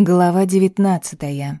Глава девятнадцатая.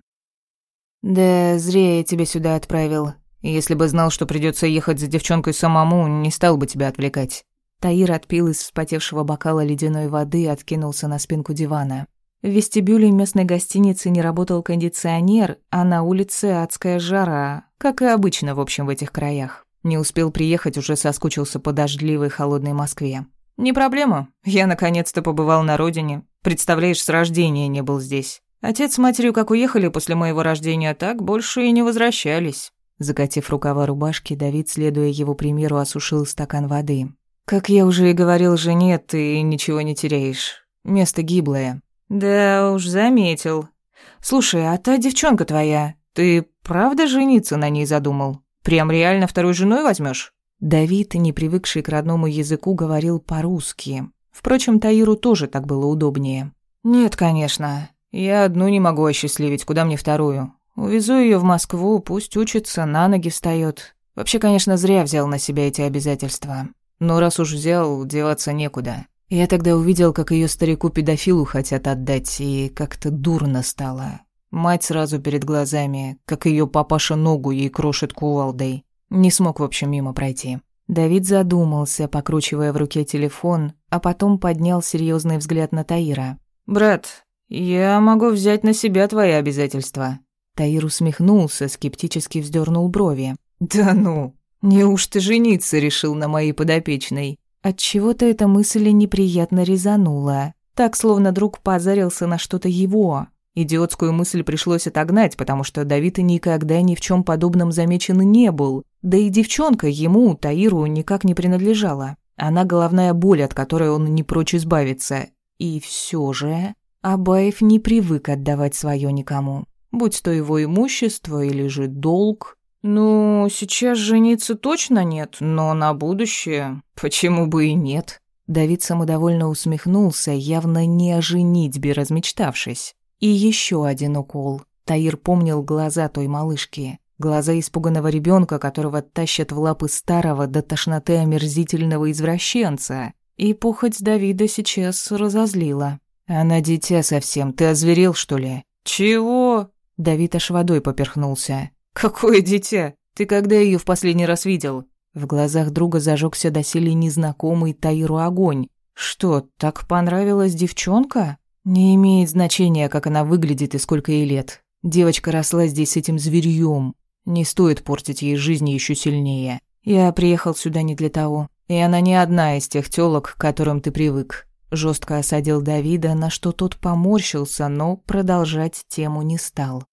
«Да зря я тебя сюда отправил. Если бы знал, что придется ехать за девчонкой самому, не стал бы тебя отвлекать». Таир отпил из вспотевшего бокала ледяной воды и откинулся на спинку дивана. В вестибюле местной гостиницы не работал кондиционер, а на улице адская жара, как и обычно, в общем, в этих краях. Не успел приехать, уже соскучился по дождливой холодной Москве. «Не проблема. Я наконец-то побывал на родине. Представляешь, с рождения не был здесь. Отец с матерью как уехали после моего рождения, так больше и не возвращались». Закатив рукава рубашки, Давид, следуя его примеру, осушил стакан воды. «Как я уже и говорил жене, ты ничего не теряешь. Место гиблое». «Да уж, заметил. Слушай, а та девчонка твоя, ты правда жениться на ней задумал? Прям реально второй женой возьмешь? Давид, не привыкший к родному языку, говорил по-русски. Впрочем, Таиру тоже так было удобнее. «Нет, конечно. Я одну не могу осчастливить, куда мне вторую? Увезу ее в Москву, пусть учится, на ноги встает. Вообще, конечно, зря взял на себя эти обязательства. Но раз уж взял, деваться некуда. Я тогда увидел, как ее старику-педофилу хотят отдать, и как-то дурно стало. Мать сразу перед глазами, как ее папаша ногу ей крошит кувалдой. Не смог, в общем, мимо пройти. Давид задумался, покручивая в руке телефон, а потом поднял серьезный взгляд на Таира. «Брат, я могу взять на себя твои обязательства». Таир усмехнулся, скептически вздернул брови. «Да ну, неужто жениться решил на моей подопечной?» Отчего-то эта мысль неприятно резанула. Так, словно друг позарился на что-то его. Идиотскую мысль пришлось отогнать, потому что Давид никогда ни в чем подобном замечен не был. Да и девчонка ему, Таиру, никак не принадлежала. Она головная боль, от которой он не прочь избавиться. И все же Абаев не привык отдавать свое никому. Будь то его имущество или же долг. Ну, сейчас жениться точно нет, но на будущее почему бы и нет? Давид самодовольно усмехнулся, явно не о женитьбе размечтавшись. И еще один укол. Таир помнил глаза той малышки. Глаза испуганного ребенка, которого тащат в лапы старого до тошноты омерзительного извращенца. И похоть Давида сейчас разозлила. «Она дитя совсем, ты озверел, что ли?» «Чего?» Давид аж водой поперхнулся. «Какое дитя? Ты когда ее в последний раз видел?» В глазах друга зажегся доселе незнакомый Таиру огонь. «Что, так понравилась девчонка?» Не имеет значения, как она выглядит и сколько ей лет. Девочка росла здесь с этим зверьем. Не стоит портить ей жизнь еще сильнее. Я приехал сюда не для того. И она не одна из тех тёлок, к которым ты привык. Жестко осадил Давида, на что тот поморщился, но продолжать тему не стал.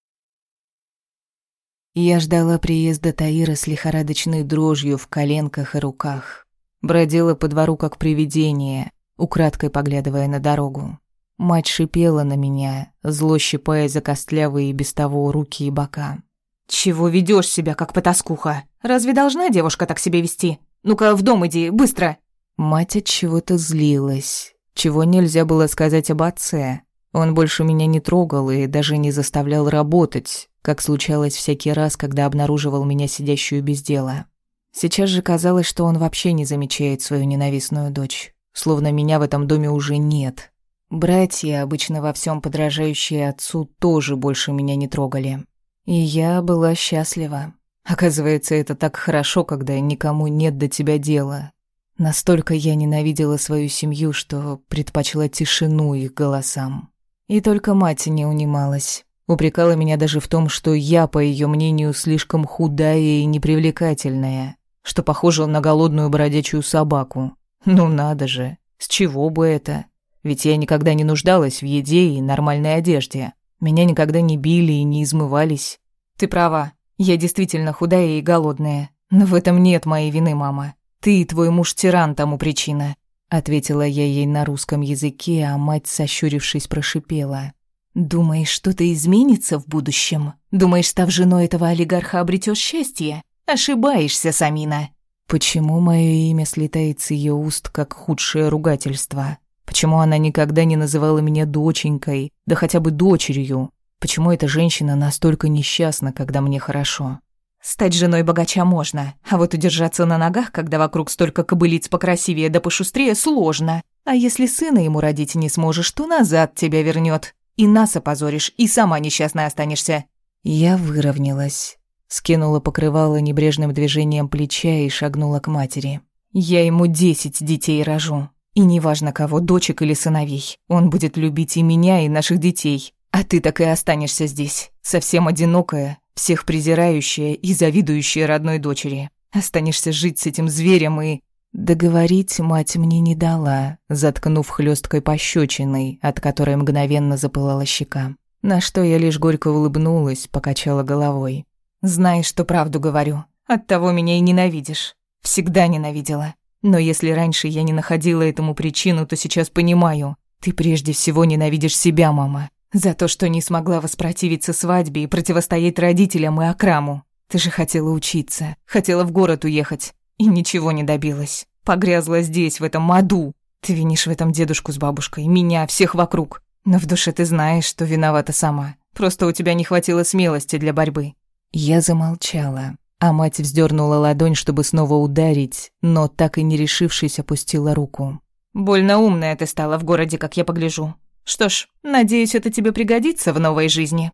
Я ждала приезда Таира с лихорадочной дрожью в коленках и руках. Бродила по двору как привидение, украдкой поглядывая на дорогу. Мать шипела на меня, зло щипая за костлявые и без того руки и бока. «Чего ведёшь себя, как потаскуха? Разве должна девушка так себя вести? Ну-ка, в дом иди, быстро!» Мать от чего-то злилась, чего нельзя было сказать об отце. Он больше меня не трогал и даже не заставлял работать, как случалось всякий раз, когда обнаруживал меня сидящую без дела. Сейчас же казалось, что он вообще не замечает свою ненавистную дочь, словно меня в этом доме уже нет. Братья, обычно во всем подражающие отцу, тоже больше меня не трогали. И я была счастлива. Оказывается, это так хорошо, когда никому нет до тебя дела. Настолько я ненавидела свою семью, что предпочла тишину их голосам. И только мать не унималась. Упрекала меня даже в том, что я, по ее мнению, слишком худая и непривлекательная, что похожа на голодную бродячую собаку. Ну надо же, с чего бы это? Ведь я никогда не нуждалась в еде и нормальной одежде. Меня никогда не били и не измывались. Ты права, я действительно худая и голодная. Но в этом нет моей вины, мама. Ты и твой муж-тиран тому причина. Ответила я ей на русском языке, а мать, сощурившись, прошипела. «Думаешь, что-то изменится в будущем? Думаешь, став женой этого олигарха, обретешь счастье? Ошибаешься, Самина!» Почему мое имя слетает с ее уст, как худшее ругательство? Почему она никогда не называла меня доченькой, да хотя бы дочерью? Почему эта женщина настолько несчастна, когда мне хорошо? Стать женой богача можно, а вот удержаться на ногах, когда вокруг столько кобылиц покрасивее да пошустрее, сложно. А если сына ему родить не сможешь, то назад тебя вернет. И нас опозоришь, и сама несчастная останешься». Я выровнялась, скинула покрывало небрежным движением плеча и шагнула к матери. «Я ему десять детей рожу. И неважно кого, дочек или сыновей. Он будет любить и меня, и наших детей. А ты так и останешься здесь, совсем одинокая, всех презирающая и завидующая родной дочери. Останешься жить с этим зверем и...» Договорить мать мне не дала, заткнув хлесткой пощечиной, от которой мгновенно запылала щека. На что я лишь горько улыбнулась, покачала головой. «Знаешь, что правду говорю. Оттого меня и ненавидишь. Всегда ненавидела. Но если раньше я не находила этому причину, то сейчас понимаю. Ты прежде всего ненавидишь себя, мама. За то, что не смогла воспротивиться свадьбе и противостоять родителям и Акраму. Ты же хотела учиться, хотела в город уехать. И ничего не добилась. Погрязла здесь, в этом аду. Ты винишь в этом дедушку с бабушкой, меня, всех вокруг. Но в душе ты знаешь, что виновата сама. Просто у тебя не хватило смелости для борьбы». Я замолчала, а мать вздернула ладонь, чтобы снова ударить, но так и не решившись опустила руку. «Больно умная ты стала в городе, как я погляжу. Что ж, надеюсь, это тебе пригодится в новой жизни».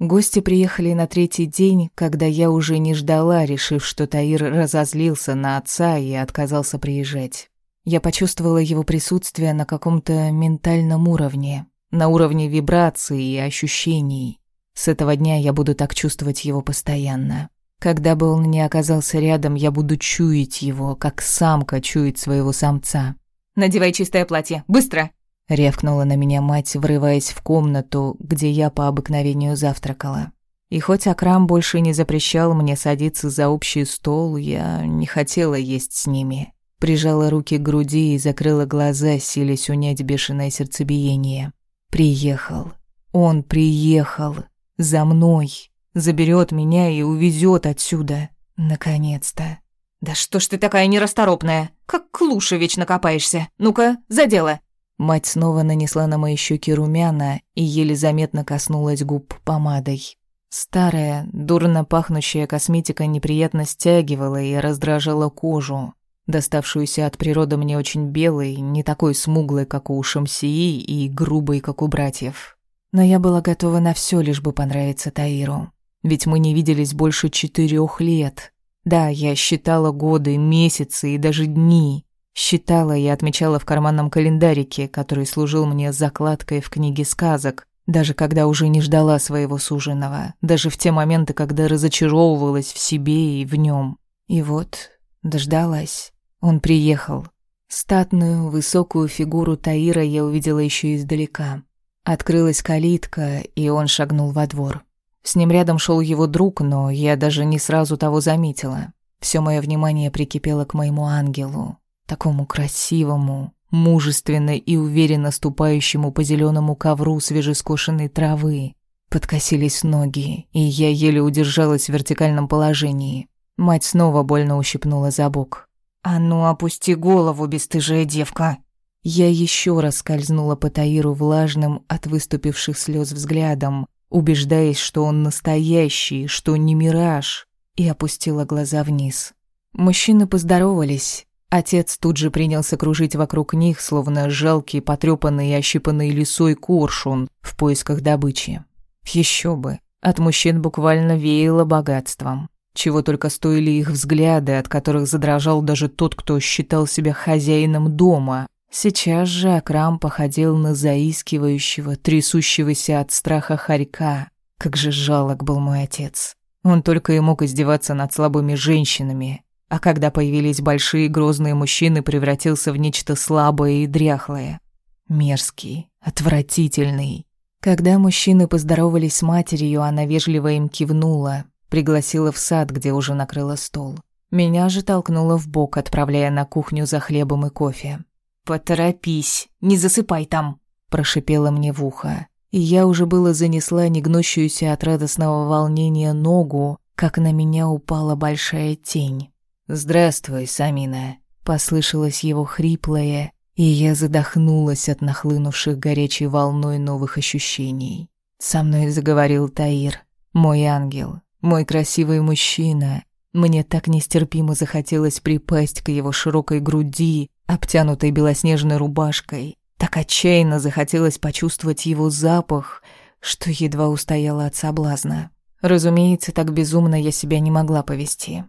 Гости приехали на третий день, когда я уже не ждала, решив, что Таир разозлился на отца и отказался приезжать. Я почувствовала его присутствие на каком-то ментальном уровне, на уровне вибраций и ощущений. С этого дня я буду так чувствовать его постоянно. Когда бы он ни оказался рядом, я буду чуять его, как самка чует своего самца. «Надевай чистое платье, быстро!» Рявкнула на меня мать, врываясь в комнату, где я по обыкновению завтракала. И хоть Акрам больше не запрещал мне садиться за общий стол, я не хотела есть с ними. Прижала руки к груди и закрыла глаза, силясь унять бешеное сердцебиение. Приехал. Он приехал. За мной. Заберет меня и увезет отсюда. Наконец-то. «Да что ж ты такая нерасторопная? Как клуша вечно копаешься? Ну-ка, за дело!» Мать снова нанесла на мои щеки румяна и еле заметно коснулась губ помадой. Старая, дурно пахнущая косметика неприятно стягивала и раздражала кожу, доставшуюся от природы мне очень белой, не такой смуглой, как у Шамсии, и грубой, как у братьев. Но я была готова на все, лишь бы понравиться Таиру. Ведь мы не виделись больше четырех лет. Да, я считала годы, месяцы и даже дни. Считала и отмечала в карманном календарике, который служил мне закладкой в книге сказок, даже когда уже не ждала своего суженого, даже в те моменты, когда разочаровывалась в себе и в нем. И вот, дождалась. Он приехал. Статную, высокую фигуру Таира я увидела еще издалека. Открылась калитка, и он шагнул во двор. С ним рядом шел его друг, но я даже не сразу того заметила. Все мое внимание прикипело к моему ангелу, такому красивому, мужественно и уверенно ступающему по зеленому ковру свежескошенной травы. Подкосились ноги, и я еле удержалась в вертикальном положении. Мать снова больно ущипнула за бок. «А ну, опусти голову, бесстыжая девка!» Я еще раз скользнула по Таиру влажным от выступивших слез взглядом, убеждаясь, что он настоящий, что не мираж, и опустила глаза вниз. Мужчины поздоровались, Отец тут же принялся кружить вокруг них, словно жалкий, потрепанный и ощипанный лисой коршун в поисках добычи. Еще бы, от мужчин буквально веяло богатством. Чего только стоили их взгляды, от которых задрожал даже тот, кто считал себя хозяином дома. Сейчас же Акрам походил на заискивающего, трясущегося от страха хорька. Как же жалок был мой отец. Он только и мог издеваться над слабыми женщинами, а когда появились большие грозные мужчины, превратился в нечто слабое и дряхлое. Мерзкий, отвратительный. Когда мужчины поздоровались с матерью, она вежливо им кивнула, пригласила в сад, где уже накрыла стол. Меня же толкнула в бок, отправляя на кухню за хлебом и кофе. «Поторопись, не засыпай там», – прошипела мне в ухо. И я уже было занесла негнущуюся от радостного волнения ногу, как на меня упала большая тень. «Здравствуй, Самина», — послышалось его хриплое, и я задохнулась от нахлынувших горячей волной новых ощущений. Со мной заговорил Таир, мой ангел, мой красивый мужчина. Мне так нестерпимо захотелось припасть к его широкой груди, обтянутой белоснежной рубашкой, Так отчаянно захотелось почувствовать его запах, что едва устояла от соблазна. Разумеется, так безумно я себя не могла повести.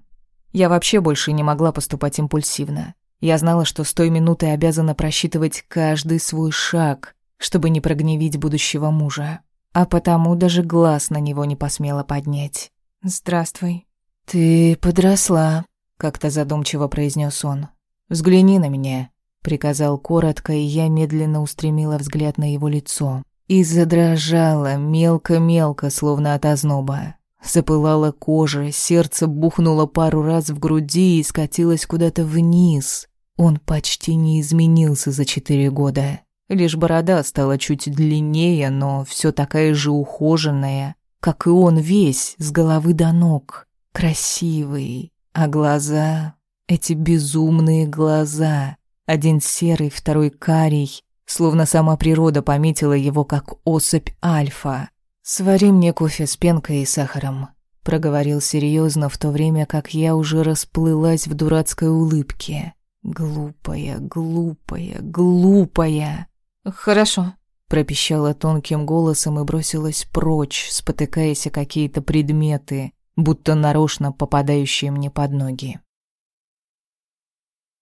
Я вообще больше не могла поступать импульсивно. Я знала, что с той минуты обязана просчитывать каждый свой шаг, чтобы не прогневить будущего мужа. А потому даже глаз на него не посмела поднять. «Здравствуй». «Ты подросла», — как-то задумчиво произнес он. «Взгляни на меня», — приказал коротко, и я медленно устремила взгляд на его лицо. И задрожала мелко-мелко, словно от озноба. Запылала кожа, сердце бухнуло пару раз в груди и скатилось куда-то вниз. Он почти не изменился за четыре года. Лишь борода стала чуть длиннее, но все такая же ухоженная, как и он весь, с головы до ног. Красивый. А глаза... Эти безумные глаза. Один серый, второй карий. Словно сама природа пометила его как особь альфа. «Свари мне кофе с пенкой и сахаром», — проговорил серьезно, в то время как я уже расплылась в дурацкой улыбке. «Глупая, глупая, глупая!» «Хорошо», — пропищала тонким голосом и бросилась прочь, спотыкаясь о какие-то предметы, будто нарочно попадающие мне под ноги.